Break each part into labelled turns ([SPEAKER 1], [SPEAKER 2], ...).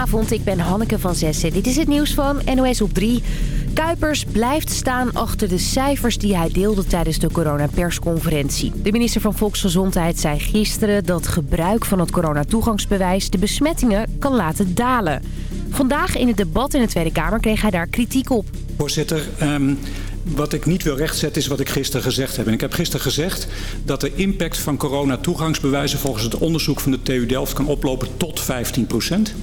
[SPEAKER 1] Goedenavond, ik ben Hanneke van Zessen. Dit is het nieuws van NOS op 3. Kuipers blijft staan achter de cijfers die hij deelde tijdens de coronapersconferentie. De minister van Volksgezondheid zei gisteren dat gebruik van het coronatoegangsbewijs de besmettingen kan laten dalen. Vandaag in het debat in de Tweede Kamer kreeg hij daar kritiek op.
[SPEAKER 2] Voorzitter, um, wat ik niet wil rechtzetten is wat ik gisteren gezegd heb. En ik heb gisteren gezegd dat de impact van corona-toegangsbewijzen volgens het onderzoek van de TU Delft kan oplopen tot 15 procent.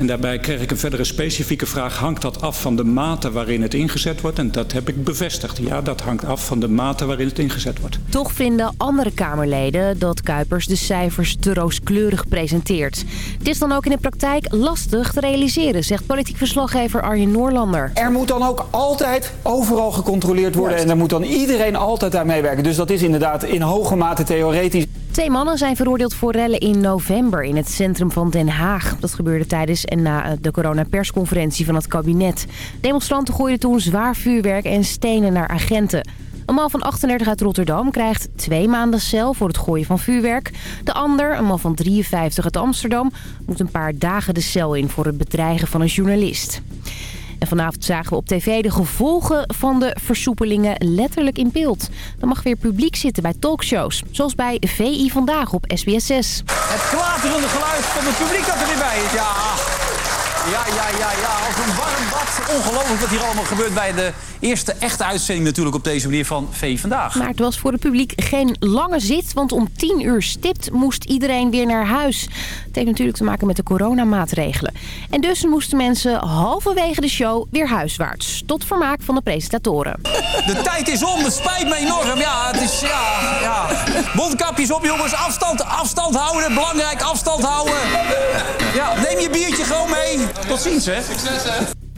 [SPEAKER 2] En daarbij kreeg ik een verdere specifieke vraag. Hangt dat af van de mate waarin het ingezet wordt? En dat heb ik bevestigd. Ja, dat hangt af van de mate waarin het ingezet wordt.
[SPEAKER 1] Toch vinden andere Kamerleden dat Kuipers de cijfers te rooskleurig presenteert. Het is dan ook in de praktijk lastig te realiseren, zegt politiek verslaggever Arjen Noorlander.
[SPEAKER 3] Er moet dan ook altijd overal gecontroleerd worden. En er moet dan iedereen altijd aan meewerken. Dus dat is inderdaad in hoge mate theoretisch.
[SPEAKER 1] Twee mannen zijn veroordeeld voor rellen in november in het centrum van Den Haag. Dat gebeurde tijdens en na de coronapersconferentie van het kabinet. Demonstranten gooiden toen zwaar vuurwerk en stenen naar agenten. Een man van 38 uit Rotterdam krijgt twee maanden cel voor het gooien van vuurwerk. De ander, een man van 53 uit Amsterdam, moet een paar dagen de cel in voor het bedreigen van een journalist. En vanavond zagen we op tv de gevolgen van de versoepelingen letterlijk in beeld. Dan mag weer publiek zitten bij talkshows. Zoals bij VI Vandaag op SBS6.
[SPEAKER 4] Het klaterende geluid van het publiek dat er weer bij is. Ja, ja, ja, ja, ja. Als een warm Ongelooflijk wat hier allemaal gebeurt bij de eerste echte uitzending natuurlijk op deze manier van V Vandaag.
[SPEAKER 1] Maar het was voor het publiek geen lange zit, want om 10 uur stipt moest iedereen weer naar huis. Het heeft natuurlijk te maken met de coronamaatregelen. En dus moesten mensen halverwege de show weer huiswaarts. Tot vermaak van de presentatoren.
[SPEAKER 4] De tijd is om, het spijt me enorm. Ja, het is, ja, ja. Mondkapjes op jongens, afstand, afstand houden. Belangrijk, afstand houden. Ja, neem je biertje gewoon mee. Tot ziens, hè. Succes, hè.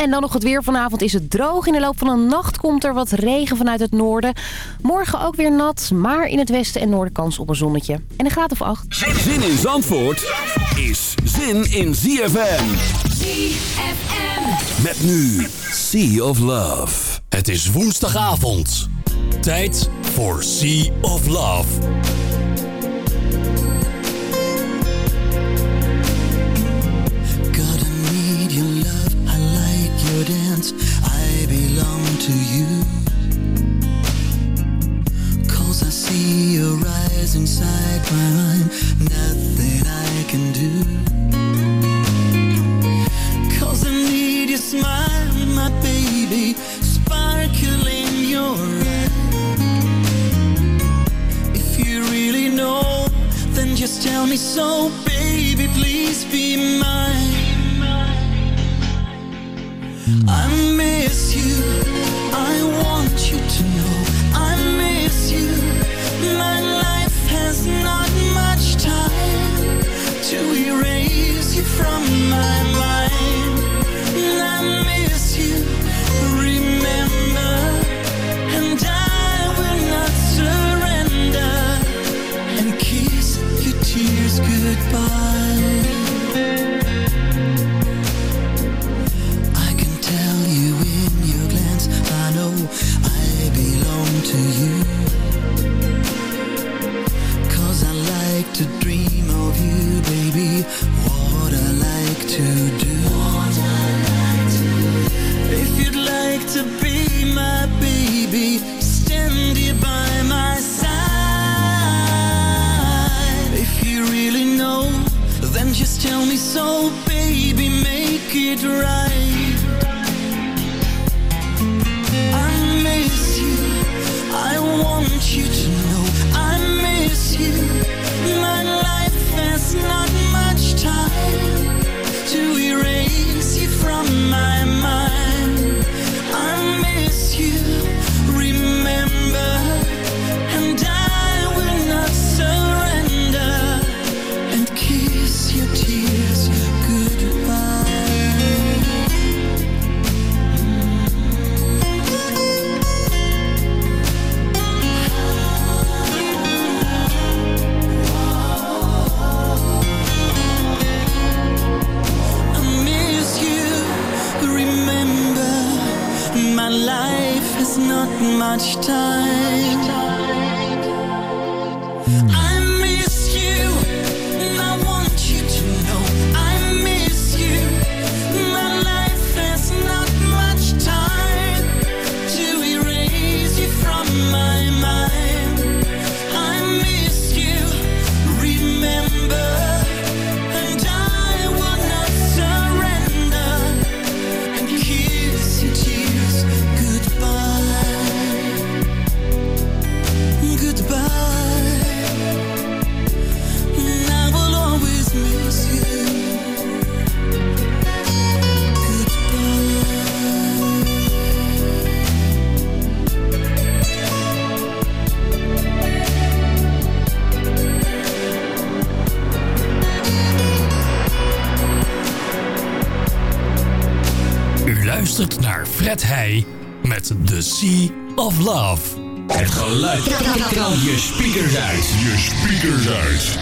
[SPEAKER 1] En dan nog het weer. Vanavond is het droog. In de loop van een nacht komt er wat regen vanuit het noorden. Morgen ook weer nat, maar in het westen en noorden kans op een zonnetje. En een graad of acht.
[SPEAKER 5] Zin in Zandvoort is zin in ZFM.
[SPEAKER 6] ZFM.
[SPEAKER 5] Met nu Sea of Love. Het is woensdagavond. Tijd voor Sea of Love.
[SPEAKER 7] Eyes inside my mind Nothing I can do. Cause I need your smile, my baby Sparkling your eye. If you really know Then just tell me so, baby Please be mine. I miss you I want you to know I miss you My To erase you from my mind? I miss you, remember, and I will not surrender. And kiss your tears goodbye. I can tell you in your glance, I know I belong to you to dream of
[SPEAKER 5] you, baby Fred Heij met The Sea of Love.
[SPEAKER 6] Het geluid kan je speakers uit. Je speakers uit.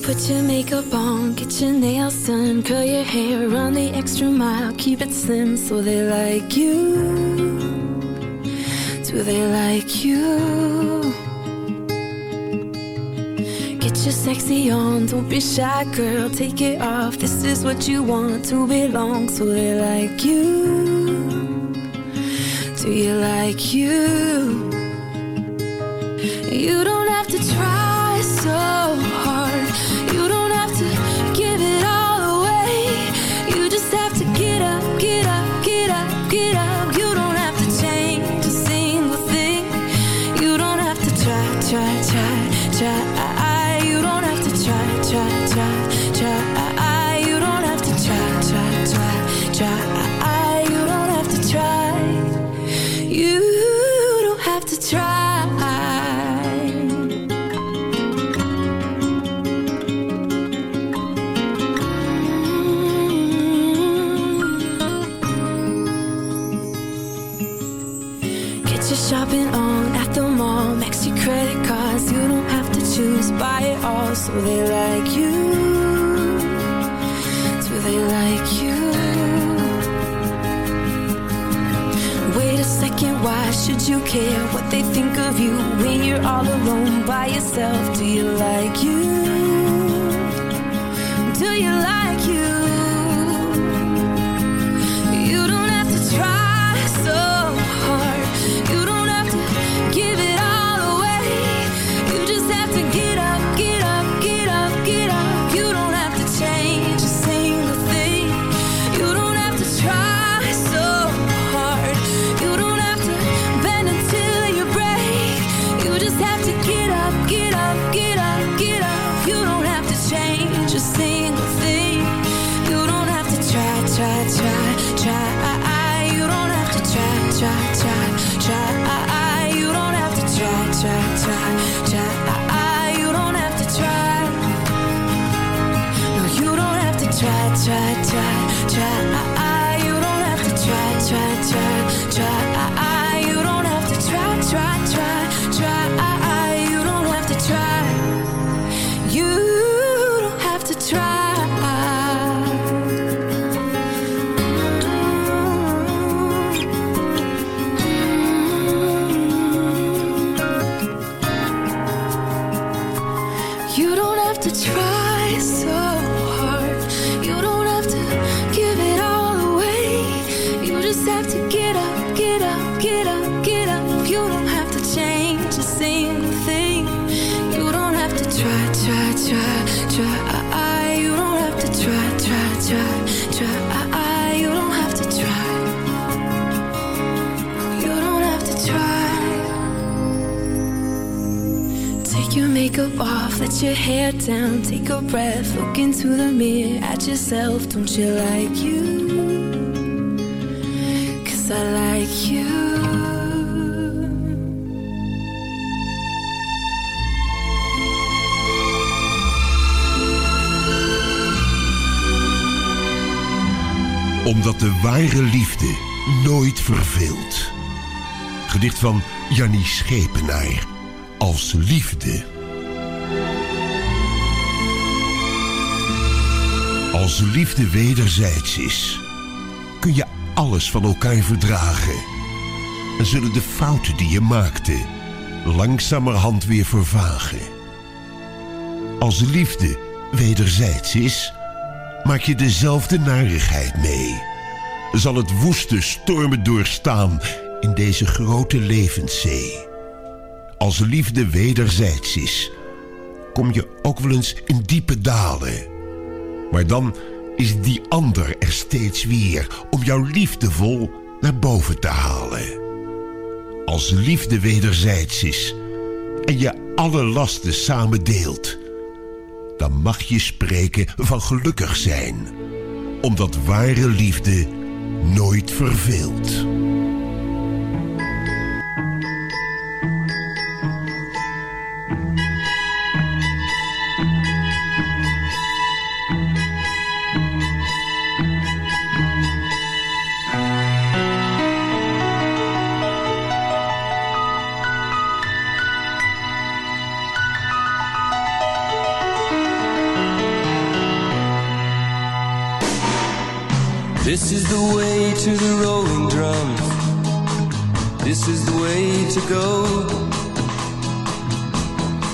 [SPEAKER 8] Put your makeup on, get your nails done, curl your hair, run the extra mile, keep it slim so they like you. Do they like you? Get your sexy on, don't be shy, girl, take it off. This is what you want to belong, so they like you. Do you like you? You don't have to try so so they like you. Do they like you? Wait a second, why should you care what they think of you when you're all alone by yourself? Hair down, take a breath, look into the mirror at yourself. Don't you like you? Cause I like you.
[SPEAKER 9] Omdat de ware liefde nooit verveelt. Gedicht van Jannie Schepenaar. Als liefde. Als liefde wederzijds is, kun je alles van elkaar verdragen. En zullen de fouten die je maakte langzamerhand weer vervagen. Als liefde wederzijds is, maak je dezelfde narigheid mee. Zal het woeste stormen doorstaan in deze grote levenszee. Als liefde wederzijds is, kom je ook wel eens in diepe dalen. Maar dan is die ander er steeds weer om jou liefdevol naar boven te halen. Als liefde wederzijds is en je alle lasten samen deelt, dan mag je spreken van gelukkig zijn, omdat ware liefde nooit verveelt.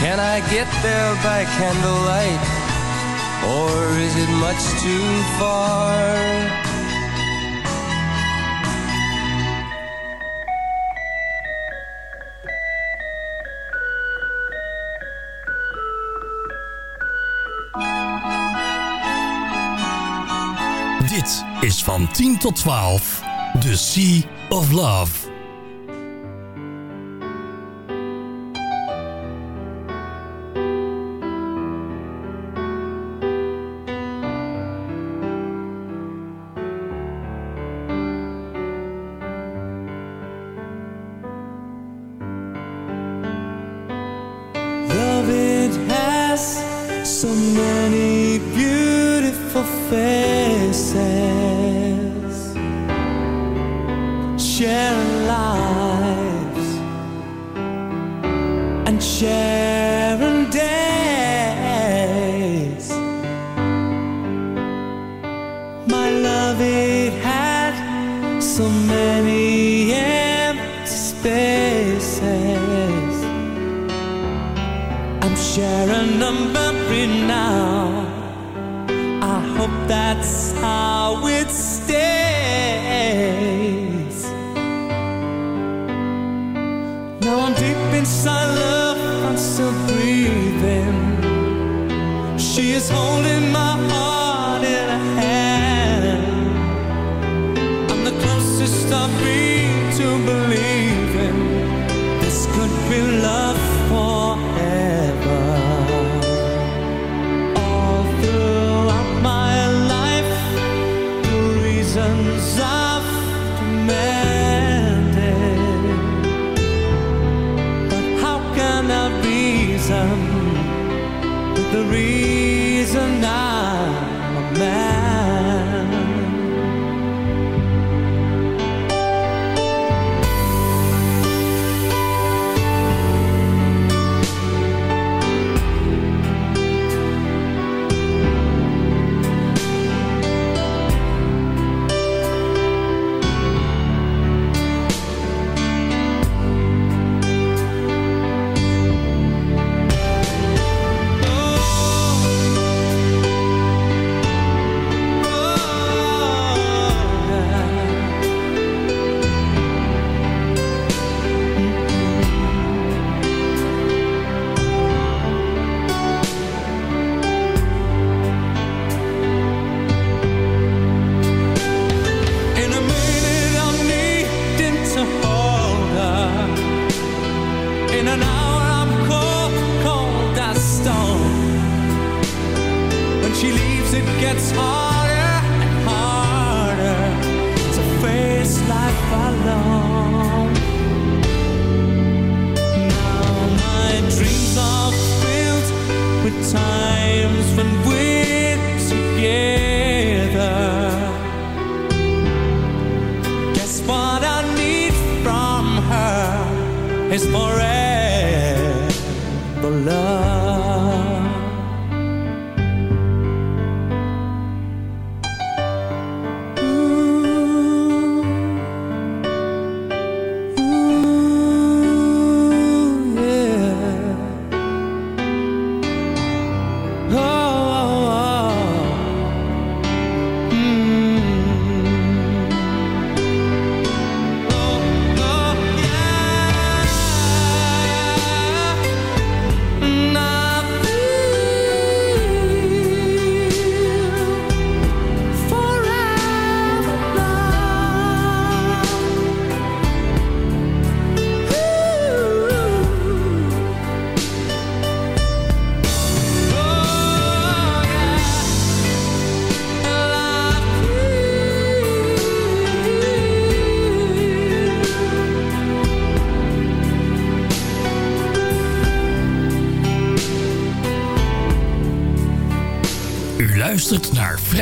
[SPEAKER 10] Can I get there by candlelight? Or is it much too far?
[SPEAKER 5] Dit is van 10 tot 12. The Sea of Love.
[SPEAKER 11] Love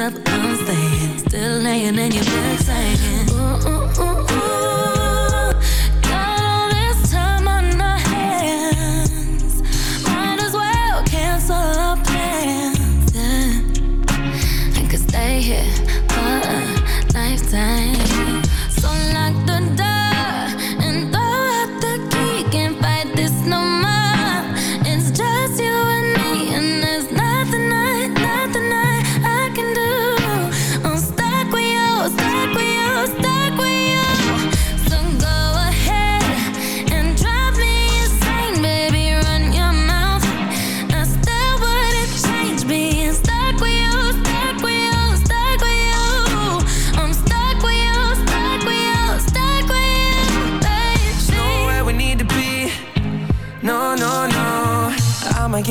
[SPEAKER 12] up, Still laying in your bed, saying.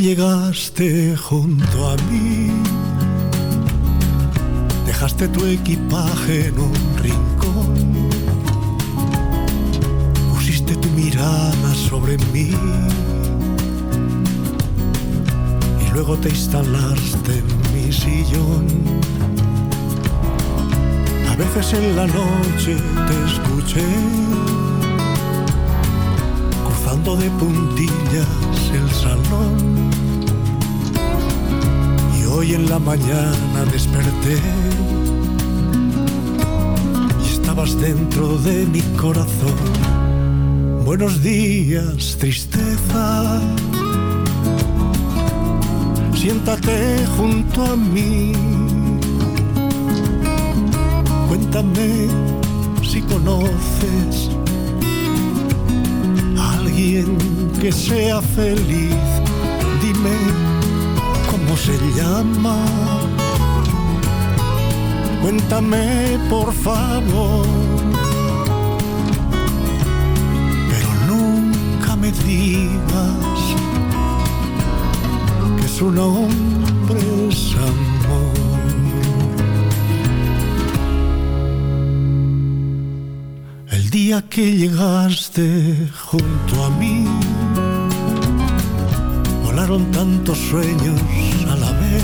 [SPEAKER 13] llegaste junto a mí. Dejaste tu equipaje en un rincón. Pusiste tu mirada sobre mí. Y luego te instalaste en mi sillón. A veces en la noche te escuché cruzando de puntillas el salón hoy en la mañana desperté y estabas dentro de mi corazón. Buenos días, tristeza. Siéntate junto a mí. Cuéntame si conoces a alguien que sea feliz. Dime cómo se llama. Cuéntame por favor, pero nunca me digas que su nombre es amor. El día que llegaste junto a mí, tantos sueños a la vez,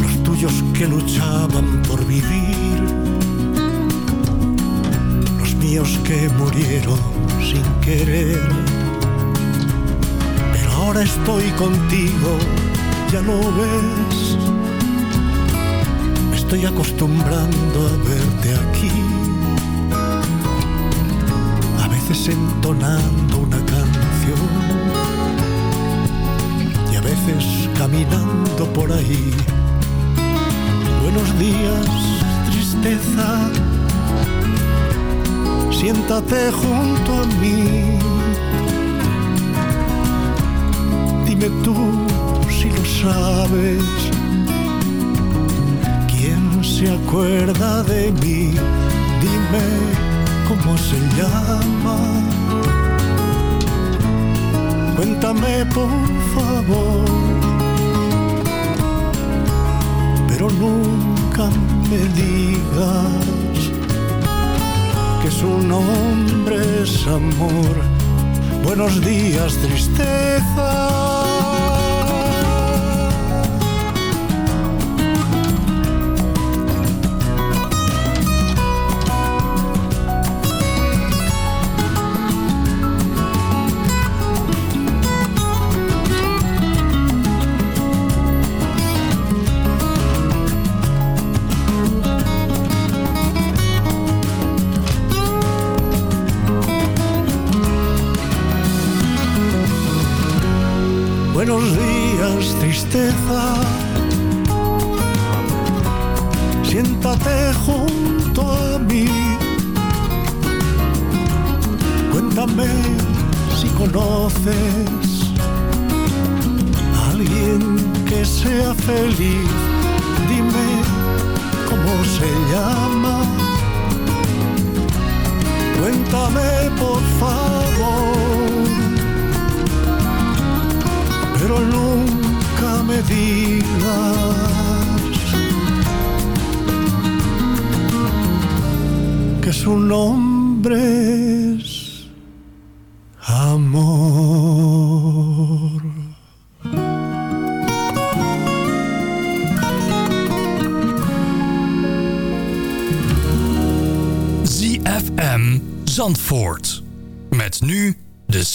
[SPEAKER 13] los tuyos que luchaban por vivir, los míos que murieron sin querer. Pero ahora estoy contigo, ya lo ves. Me estoy acostumbrando a verte aquí. A veces entonando una canción veces caminando por ahí. Buenos días, tristeza. Siéntate junto a mí. Dime tú si lo sabes. ¿Quién se acuerda de mí? Dime cómo se llama. Cuéntame por favor. Pero nunca me digas que su nombre es amor. Buenos días, tristeza.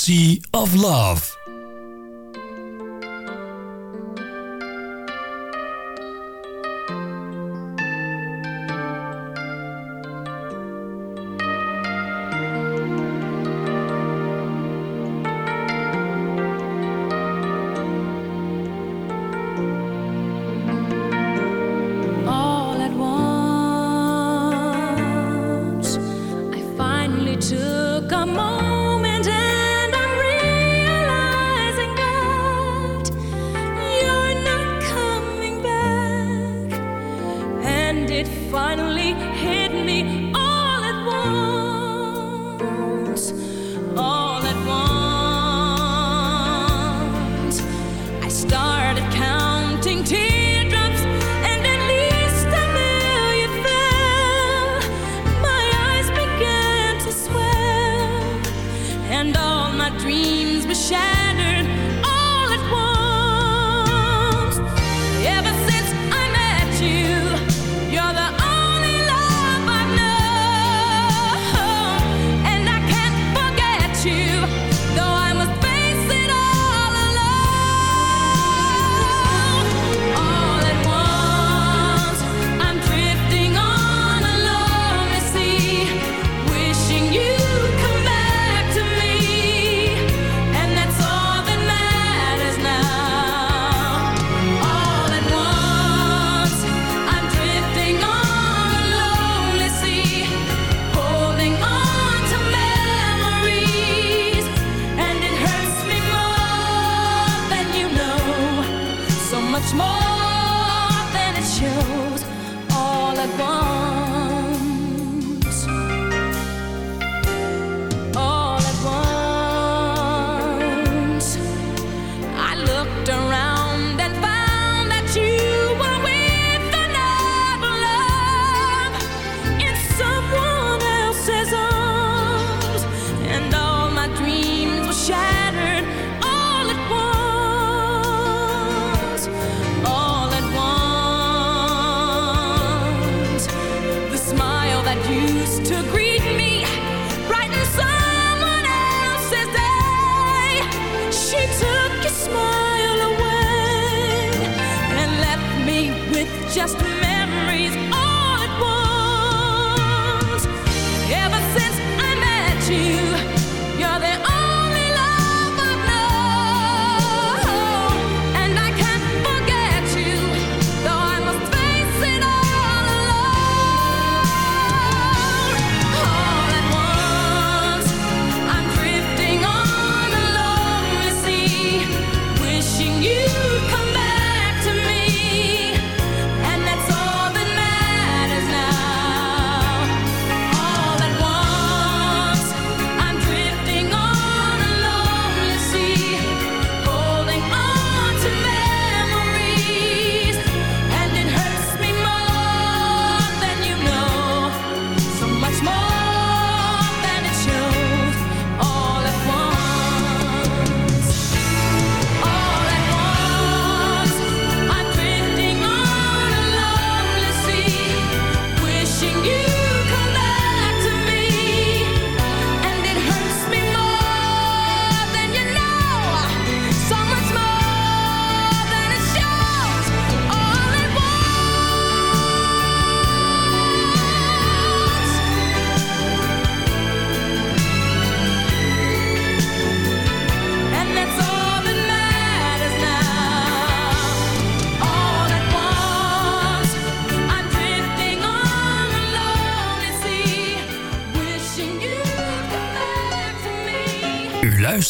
[SPEAKER 13] Sea
[SPEAKER 12] of Love.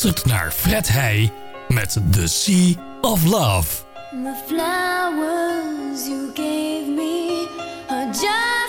[SPEAKER 5] luistert naar Fred Heij met The Sea of Love.
[SPEAKER 12] The flowers you gave me are just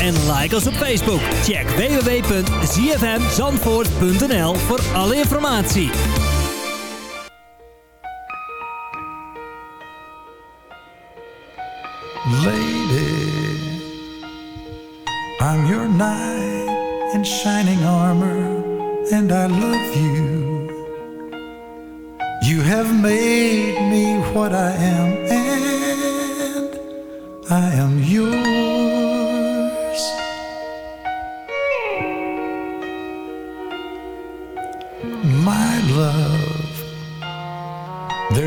[SPEAKER 14] en like ons op Facebook. Check www.zfmzandvoort.nl voor alle informatie.
[SPEAKER 15] Lady, I'm your knight in shining armor and I love you. You have made me what I am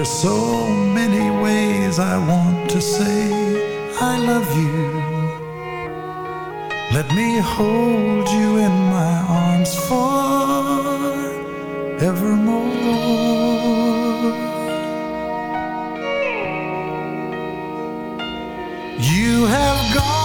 [SPEAKER 15] There's so many ways I want to say I love you. Let me hold you in my arms for evermore. You have gone.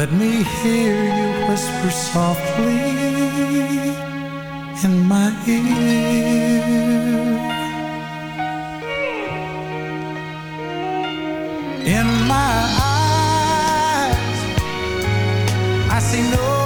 [SPEAKER 15] Let me hear you whisper softly in my ear. In my eyes, I see no.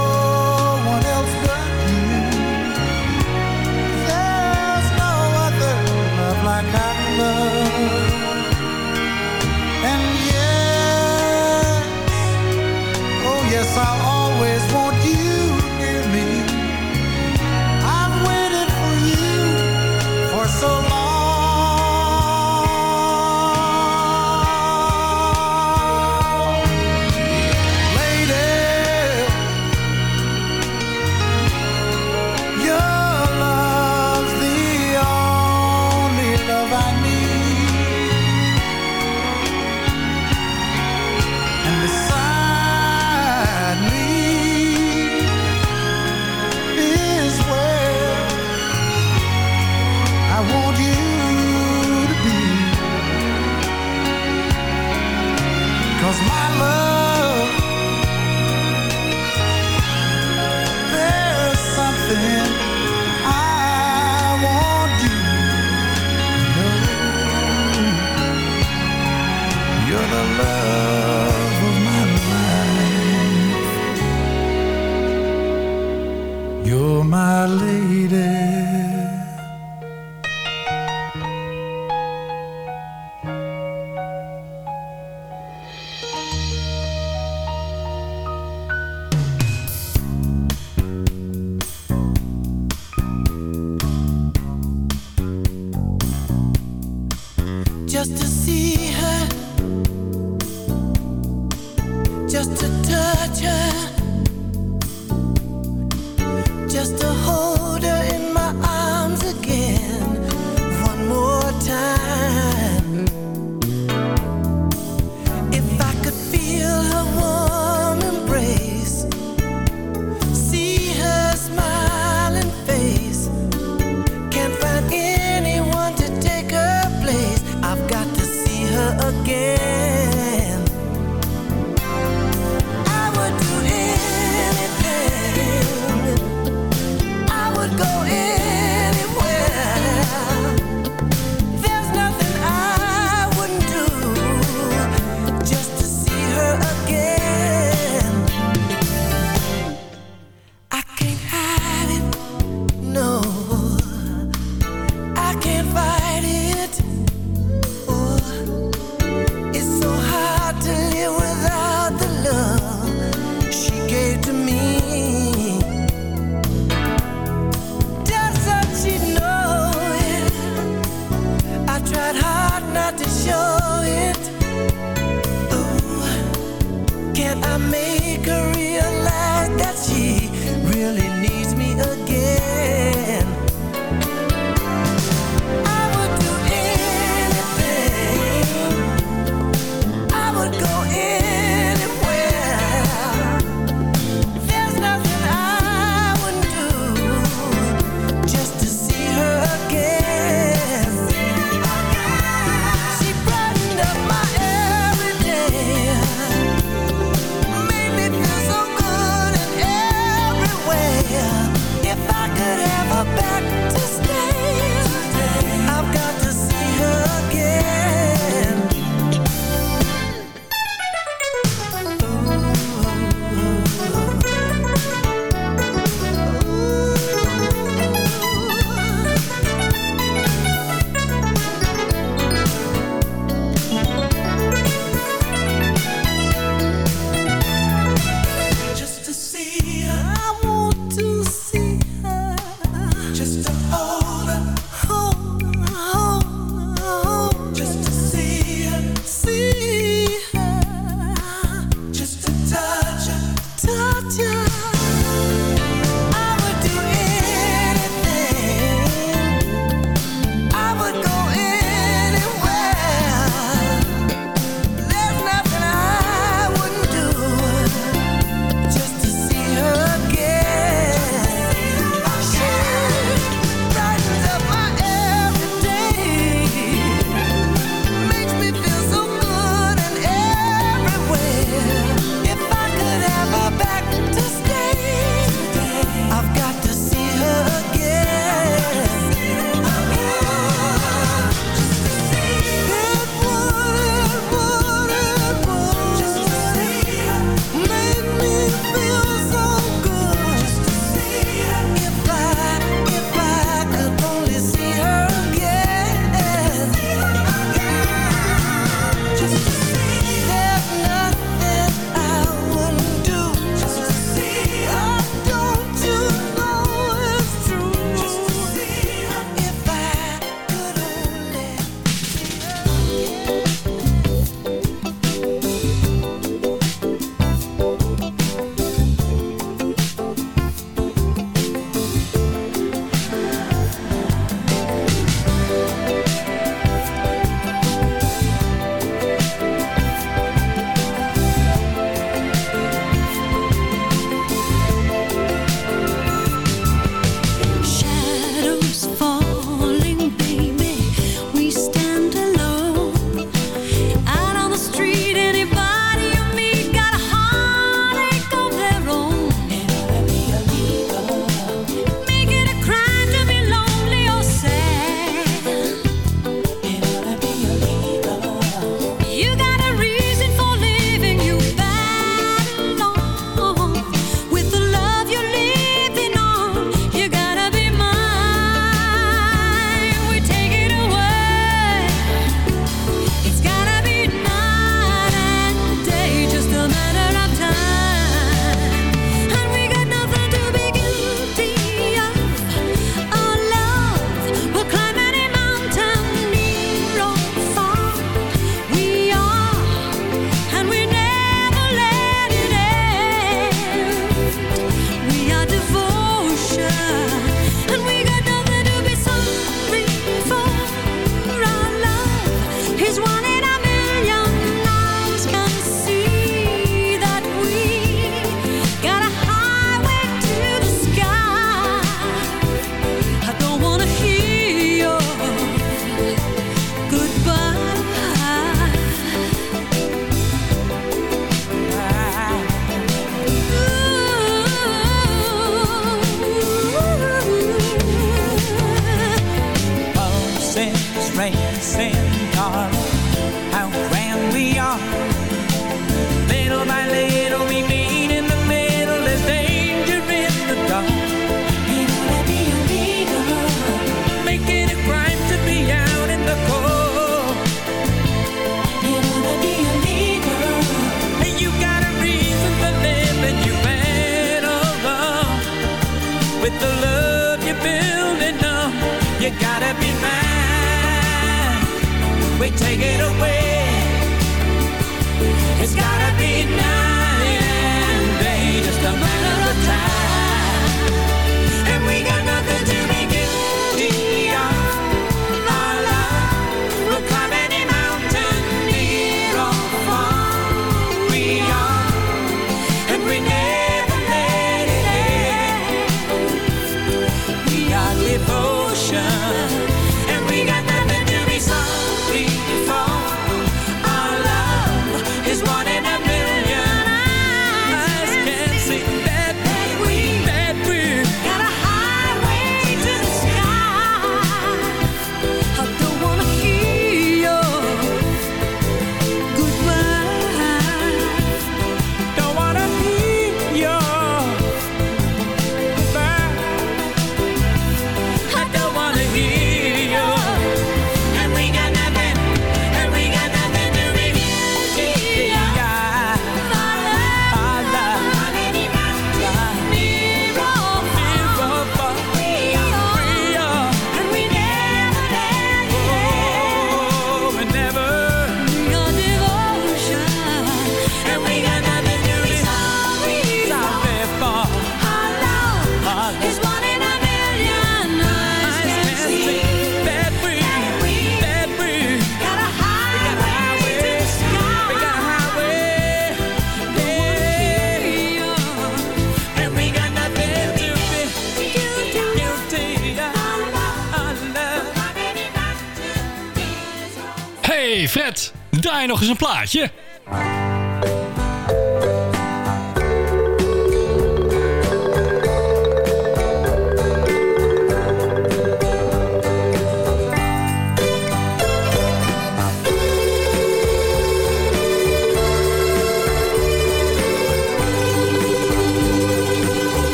[SPEAKER 12] Nog eens een plaatje.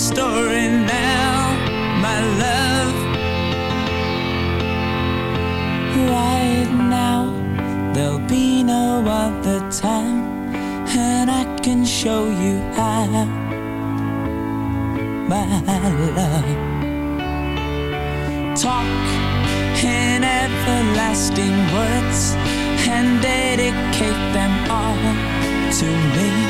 [SPEAKER 11] Story now, my love. Right now, there'll be no other time, and I can show you how, my love. Talk in everlasting words and dedicate them all to me.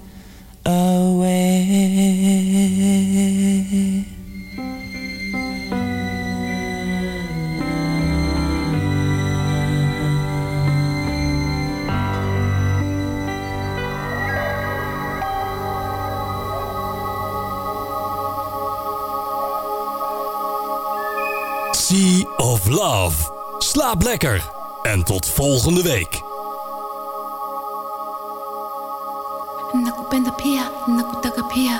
[SPEAKER 5] Sea of Love. Slaap lekker. En tot volgende week.
[SPEAKER 12] Nakupenda pia, nakutaka pia,